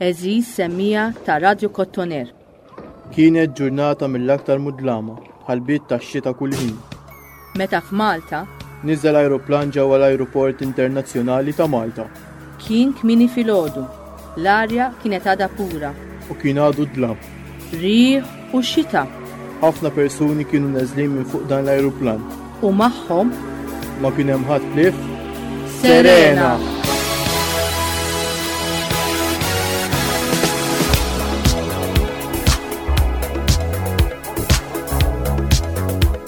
Eżiz semmija ta' Radio Kottoner. Kienet ġurnata mill-aktar mudlama, ħalbiet tax-xita kull ħin. Meta f'Malta. Niżel ajruplan ġewwa l-Ajruport Internazzjonali ta' Malta. Kien kmieni filgħodu. L-arja kienet għadha pura. U kien għadu d-dlam. Riħ u xita. Ħafna persuni kienu neżlin minn fuq dan l-ajruplan. U magħhom. Ma kien hemm ħadd plief. Serena.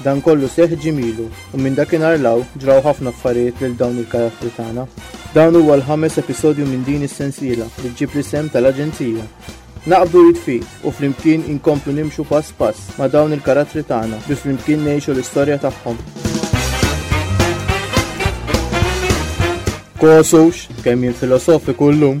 Dan kollu seħ ġimilu u minn dakinhar law ġraw ħafna affarijiet lil dawn il-karattri tagħna. Dan huwa l-ħames episodju minn din is-sensiela li ġġib l-isem tal-Aġenzija Naqbdu id f'id u flimkien inkomplu nimxu pass pass ma' dawn il-karattri tagħna bi flimkien ngħixu l-istorja tagħhom. Kosux, kemm jien filosofiku llum.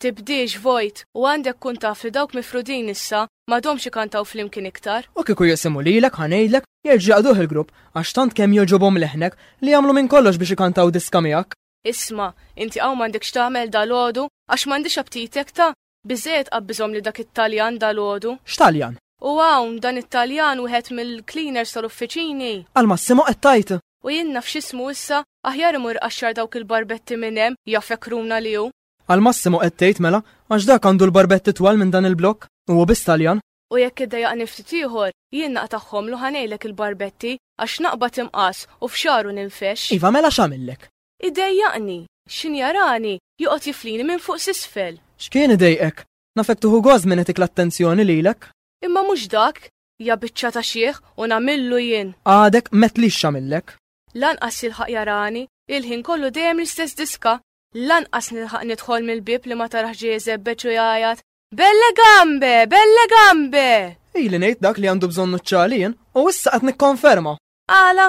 tibdiex vojt u għandek tkun taf li dawk mifrudin issa m'għadhomx ikantaw flimkien iktar. U kieku jaqsimu lilek ħa ngħidlek jerġgħu jaqduh il-grupp għax tant kemm jogħġobhom leħnek li jagħmlu minn kollox biex ikantaw diska miegħek. Isma', inti hawn m'għandek x'tagħmel dalgħodu għax m'għandix apptitek ta'? Biżżejjed qabbiżhom li dak it-Taljan dalgħodu. X'Taljan? U hawn dan it-Taljan wieħed mill-cleaners tal-uffiċini. Għal Massimo qed tgħid? U jien naf x'ismu issa aħjar imur qaxxar dawk il-barbetti minn hemm jaf ekruna li hu. Għal Massimo qed tgħid mela, għax dak għandu l-barbett itwal minn dan il-blokk, u hu biss Taljan. U jekk iddejjaqni ftit ieħor, jien naqtagħhomlu ħa ngħidlek il-barbetti, għax naqbad imqas u f'xagħru ninfex. Iva mela x'għamillek? Idejjaqni! X'injarani, joqgħod jiflini minn fuq s'isfel. X'kien idejqek? Nafek tieħu goż minn għetik l-attenzjoni lilek. Imma mhux dak, ja biċċa ta' xiħ u nagħmillu jien. Għadek m'għedtlix x'għamillek. Lanqas jilħaq jarani, il-ħin kollu dejjem l-istess diska, Lanqas nilħaq nidħol mill-bieb li ma tarax ġej iżebbeġ u jgħajat, Belle gambe, belle gambe! Ili ngħid dak li għandu bżonnu ċ-ċalien u issa qed nikkonferma. Għala?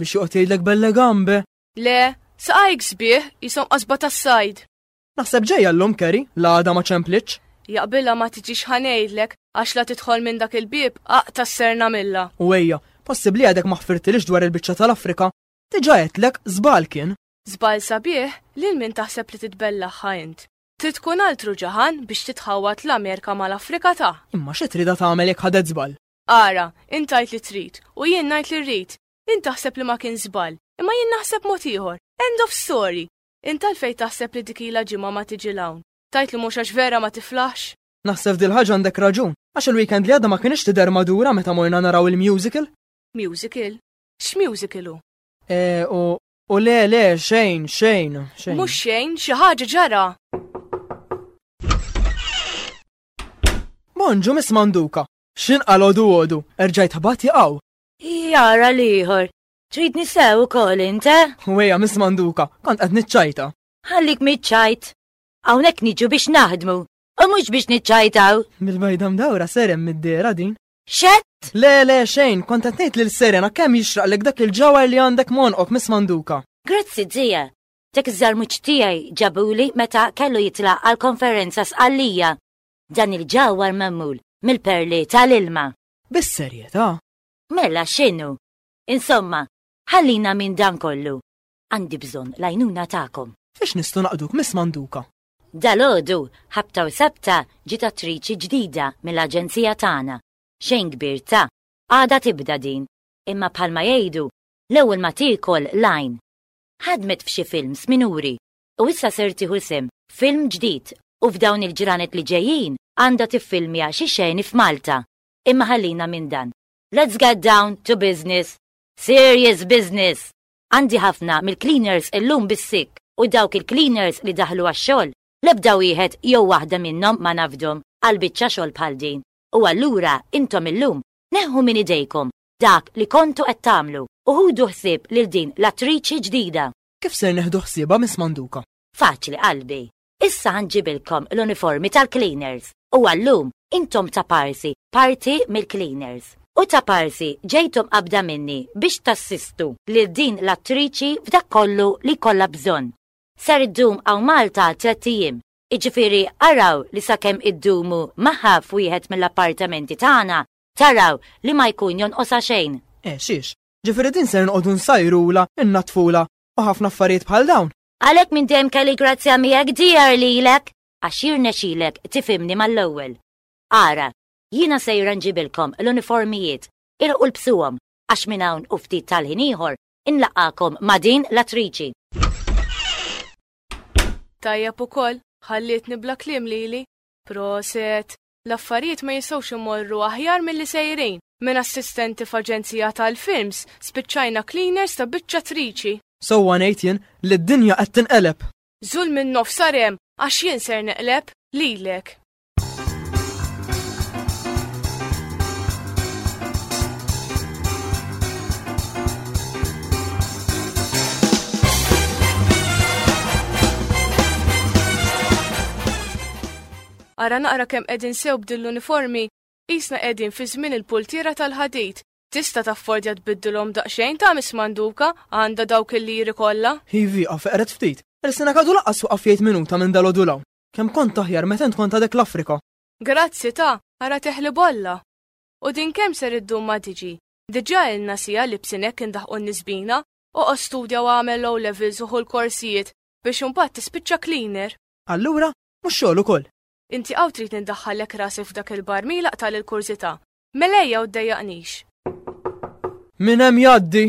Biex joqgħod jgħidlek belle gambe? Le, saqajk sbieħ jisom qasba tas-sajd. Naħseb ġejja llum Keri, la għada ma ċemplitx. Jaqbilha ma tiġix ħanejdlek għax la tidħol minn dak il-bieb aqta s-serna milla. U ejja, possibbli għadek ma ħfirtilix dwar il-biċċa tal-Afrika, diġa għedlek żbal kien. Żball sabiħ lil min taħseb li titbellaħħa int. Trid tkun altru ġaħan biex titħawwad l-Amerika mal-Afrika ta'. Imma xi tridha tagħmel jekk ħadet żball? Ara, int tgħid li trid, u jien ngħid li rrid. Int taħseb li ma kien żball, imma jien naħseb mod ieħor. End of story! Int għalfejn taħseb li dik ilha ġimgħa ma tiġi l-hawn? Tajt li mhux għax vera ma tiflaħx? Naħseb dil ħaġa għandek raġun, għax il-weekend li għadha ma kienx tidher madura meta morna naraw il-musical. Musical? X'musical hu? Eh, u U le le xejn, xejn, xejn. Mhux xejn, xi ħaġa ġara. Bonġu mis manduka, xin għalodu għodu, erġajt ħbat jaqaw. Jara liħor, trid nisew ukoll inte? Weja mis manduka, kont qed niċċajta. Ħallik miċċajt. Hawnhekk niġu biex naħdmu, u mhux biex niċċajtaw. Bil-bajdam dawra serem mid-dera din. Xett? Le, le, xejn, kont qed ngħid lil Serena kemm jixraqlek dak il-ġawhar li għandek m'għonqok Miss Manduka. Grazzi, ġie. Dak iż-żarmuġ tiegħi ġabuli meta kellu jitlaq għall-konferenza Sqallija. Dan il-ġawhar magħmul mill-perli tal-ilma. Bis-serjetà? Mela x'inhu? Insomma, ħallina minn dan kollu. Għandi bżonn l-għajnuna tagħkom. Fiex nistgħu naqduk, Miss Manduka? Dalgħodu, ħabta u sabta, ġiet attriċi ġdida mill-aġenzija tagħna. Xejn kbir ta'. Għadha tibda din. Imma bħalma jgħidu, l-ewwel ma tiekol l-għajn. Ħadmet f'xi films minuri u issa ser tieħu sehem f'film ġdid u f'dawn il-ġranet li ġejjin għandha tiffilmja xi xeni f'Malta. Imma ħallina minn dan. Let's get down to business. Serious business! Għandi ħafna mill-cleaners illum bis-sikk u dawk il-cleaners li daħlu għax-xogħol, l-ebda wieħed jew waħda minnhom ma nafdhom għal biċċa xogħol bħal din. U allura intom illum neħħu minn idejkom dak li kontu qed tagħmlu u ħudu ħsieb lil din l-attriċi ġdida. Kif ser neħdu ħsiebha Miss Manduka? Faċli qalbi. Issa ħanġibilkom l-uniformi tal-cleaners u għallum intom ta' parsi parti mill-cleaners. U ta' parsi ġejtom qabda minni biex tassistu lil din l-attriċi f'dak kollu li kollha bżonn. Ser iddum għaw Malta tlet ijiem, iġifieri araw li sakemm iddumu magħha f'wieħed mill-appartamenti tagħna taraw li ma jkun jonqosha xejn. Eh xiex, ġifieri din ser inqogħdu nsajrulha, innaddfulha u ħafna affarijiet bħal dawn Għalhekk minn dejjem kelli grazzja miegħek dear lilek għax jirnexilek tifimni mal-ewwel. Ara, jiena sejra nġibilkom l-uniformijiet, ilħqu lbsuhom għax minn hawn u ftit tal-ħin ieħor inlaqgħakom ma' din l-attriċi. Tajjeb ukoll, ħallietni bla kliem lili. Proset. L-affarijiet ma jistgħux imorru aħjar milli sejrin. Minn assistenti f'aġenzija tal-films, spiċċajna cleaners ta' biċċa triċi. Sewwa ngħid jien li d-dinja qed tinqeleb! Żul minn nofsar hemm għax jien ser neqleb lilek. Ara naqra kemm qegħdin sew b'din l-uniformi, qisna qegħdin fi żmien il-pultiera tal-ħadid. Tista' taffordja tbiddilhom daqsxejn ta' Miss Manduka, għandha dawk il-liri kollha? Hi wieqa' feqret ftit. Elsinek għadu lanqas waqaf jgħid minutha minn dalgħodu 'l hawn. Kemm kont aħjar meta int kont għadek l-Afrika. Grazzi ta', ara teħli bolla! U din kemm ser iddum ma tiġi? Diġà ilna siegħa libsin hekk indaħqu n-nisbina, oqgħod studja u agħmel l-O-Levels u ħu l-korsijiet biex imbagħad tispiċċa cleaner. Allura, Mhux xogħol ukoll? Inti hawn trid nindaħħallek rasi f'dak il-bar min jlaqta' lil kurżità. Mela ejja u ddejjaqnix. Min hemm jgħaddi?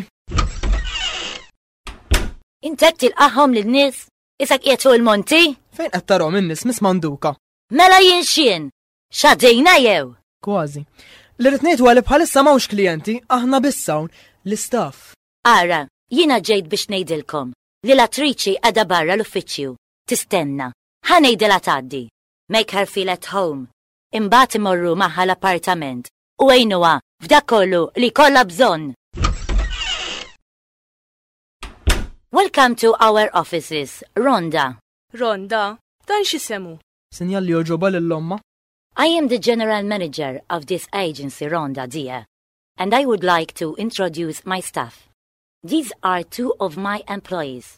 Int qed tilqahom lin-nies? Isek qiegħed fuq il-monti? Fejn qed tarhom in-nies Miss Manduka? Mela jien x'jien? X'għaddejna jew? Kważi. Li rrid ngħid huwa li bħalissa m'hawnx klijenti, aħna biss hawn l-istaff. Ara, jiena ġejt biex ngħidilkom li l-attriċi qiegħda barra l-uffiċċju Tistenna. Ħa ngħidilha tgħaddi. Make her feel at home. Imbagħad imorru magħha l-appartament u għinuha f'dak kollu li jkollha bżonn. Welcome to our offices, Ronda. Ronda, dan xi semu? Sinjal li joġoba lill-omma. I am the general manager of this agency, Ronda, dear, and I would like to introduce my staff. These are two of my employees.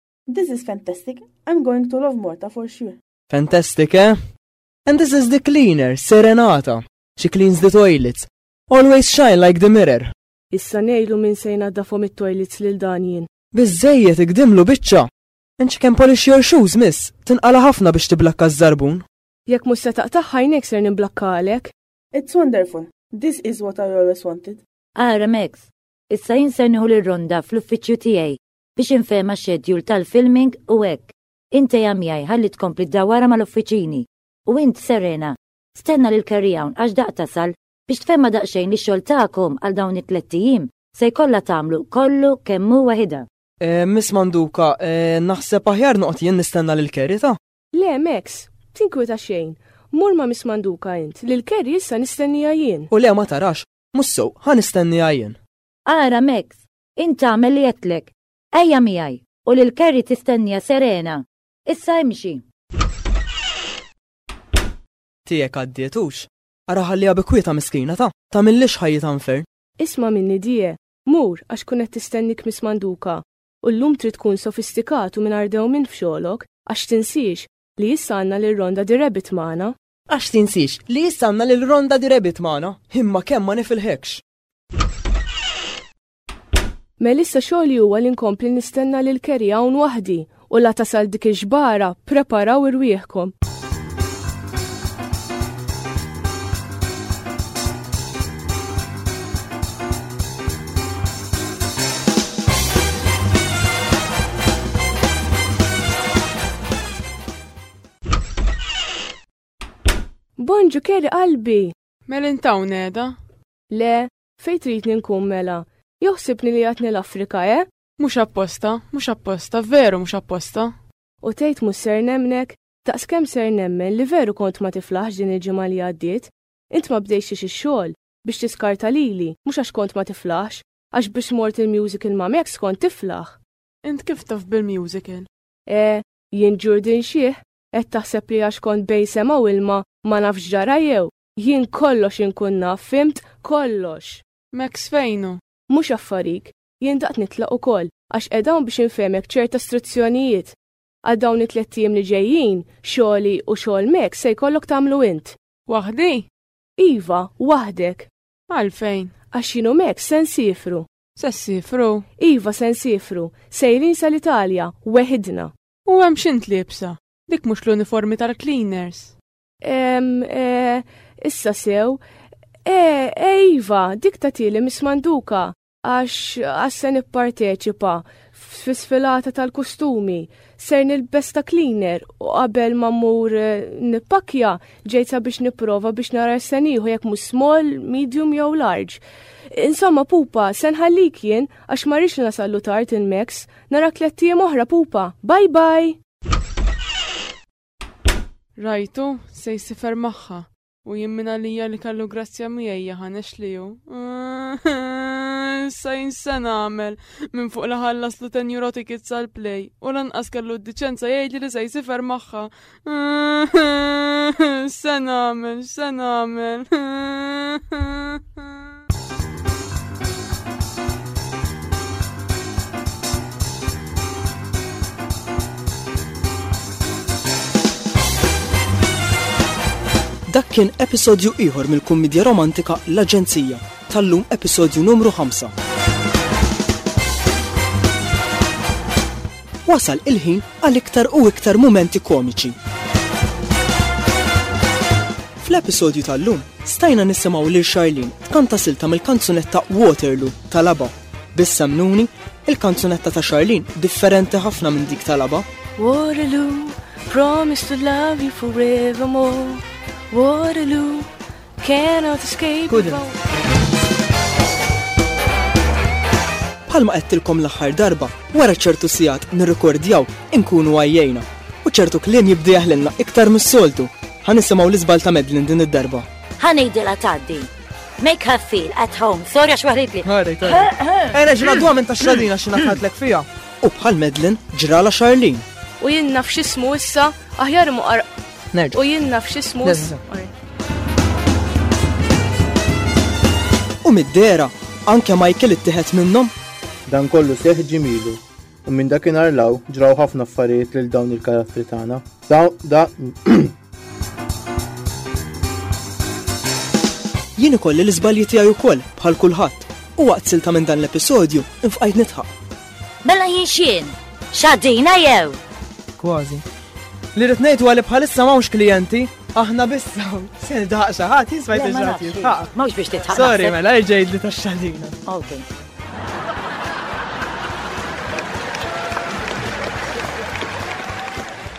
This is fantastic, I'm going to love Malta for sure. Fantastic, eh? And this is the cleaner, Serenata. She cleans the toilets. Always shine like the mirror. Issa nejlu minn sejna dafom it-toilets lil dan jien. Bizzejjet ikdimlu biċċa. And she can polish your shoes, miss. Tinqala ħafna biex tiblakka z-zarbun. Jekk mhux se taqtah ħajnek ser nimblakka għalek. It's wonderful. This is what I always wanted. Ara Max, issa jinserniħu l-ronda fl-uffiċċju tiegħi. biex infehmha x-xedjul tal-filming u hekk. Int ejja miegħi ħalli tkompli ddawwarha mal-uffiċini. U int, Serena, stenna lil Carrie hawn għax daqq tasal biex tfehmha daqsxejn li x-xogħol tagħkom għal dawn it-tlett ijiem se jkollha tagħmlu kollu kemm hu waħidha. Miss Manduca, naħseb aħjar noqgħod jien nistenna lil Carrie ta? Le, Max, tinkwieta xejn. Mur ma' Miss Manduca int, lil Carrie issa nistenniha jien. U le ma tarax, mhux sew, ħa nistenniha jien. Ara, Max, Int agħmel li għedtlek. Ejja miegħi, u lil Kerry tistenniha serena. Issa imxi. Tiegħek għaddiet hux? Ara ħalliha bi kwieta miskina ta' tagħmillix ħajjitha infern. Isma' minni die, mur għax kun qed tistennik Miss Manduka u llum trid tkun sofistikat u mingħajr dewmien f'xogħlok għax tinsiex li issa għandna lil Ronda di Rabbit magħna. Għax tinsiex li issa għandna lil Ronda di Rabbit magħna, imma kemm ma nifilħekx. Melissa xogħli huwa li nkompli nistenna lil Kerry hawn waħdi u la tasal dik il-ġbara preparaw irwieħkom. Bonġu Kerry qalbi! Mel int hawn qiegħda? Le, fejn tridni nkun mela? Joħsibni li għatni l-Afrika, eh? Mhux apposta, mhux apposta, veru mhux apposta. U tgħid mhux ser nemnek? Daqs kemm ser nemmen li veru kont ma tiflaħx din il-ġimgħa li għaddiet? Int ma bdejxiex ix-xogħol biex tiskarta lili, mhux għax kont ma tiflaħx, għax biex mort il-musical ma' Max kont tiflaħ. Int kif taf bil-musical? Eh, jien Ġurdin xieħ, Qed taħseb li għax kont bejn sema u ilma ma nafx ġara jew? Jien kollox inkun naf, fimt? Kollox! Max fejnu? Mhux affarik, jien daqt nitlaq ukoll għax qed hawn biex infehmek ċerta struzzjonijiet. Għal dawn it-tlett ijiem li ġejjin, xogħli u xogħol Max se jkollok tagħmlu int. Waħdi? Iva, waħdek. Għalfejn? Għax jien u Max se nsiefru. Se ssifru? Iva se nsifru, sejrin sal-Italja, weħidna. U hemm x'int liebsa? Dik mhux l-uniformi tal-cleaners. Eh, issa sew, eh, eh, iva, dik ta' tili mismanduka għax għasse nipparteċipa fis-filata tal-kustumi, ser nilbes ta' cleaner u qabel ma mur eh, nippakja ġejt sabiex nipprova biex nara s-seniħu jekk mhux small, medium jew large. Insomma pupa, senħallik jien għax ma rridx nasallu tard il-Max Nara tliet ijiem oħra pupa. Bye bye! Rajtu, se jsifer magħha u jimmina lija li kallu grazzja miegħi jaħanex li ju. Issa jinsen għamel minn fuq li ħallas lu ten euro tickets għal-play u lanqas kellu d-diċenza jgħidli li se jsifer magħha. Se nagħmel, se nagħmel. Dak kien episodju ieħor mill-kummedja romantika L-Aġenzija tal-lum episodju numru 5. Wasal il-ħin għal iktar u iktar mumenti komiċi. Fl-episodju tal-lum, stajna nisimgħu lil Charlene tkanta silta mill-kanzunetta Waterloo tal-aba. Bissa mnuni, il-kanzunetta ta' Charlene differenti ħafna minn dik tal-aba. Waterloo, promise to love you forevermore. Waterloo, Cannot escape Good. Bħalma qedtilkom l-aħħar darba, wara ċertu sigħat nirrikordjaw inkunu għajjejna. U ċertu kliem jibdi jaħlilna iktar mis-soltu. Ħanisimgħu l-iżbal ta' Medlin din id-darba. Ħanejdilha tgħaddi. Make her feel at home. Sorry għax waħrid li. Ejna ġina dwa minn ta' xadina xina ħadlek fija. U bħal Medlin ġrala Charlene. U jien naf x'ismu issa aħjar Nerġa'. U jien naf x'ismu. U mid-dera anke Michael ittieħed minnhom. Dan kollu seħ ġimilu u minn dakinhar law ġraw ħafna affarijiet lil dawn il-karattri tagħna. Da da Jien ikolli l-iżbalji tiegħi wkoll bħal kulħadd u waqt silta minn dan l-episodju infqajt nitħaq. Mela jien x'jien? X'għaddina jew? Kważi. Li rrid ngħid huwa li bħalissa m'hawnx klijenti, aħna biss hawn. Se daħaq xi ħadd jisma' jtixħaq jitħaq. M'hawnx biex titħaq. Sorry mela ġejd li taxxalina. Okay.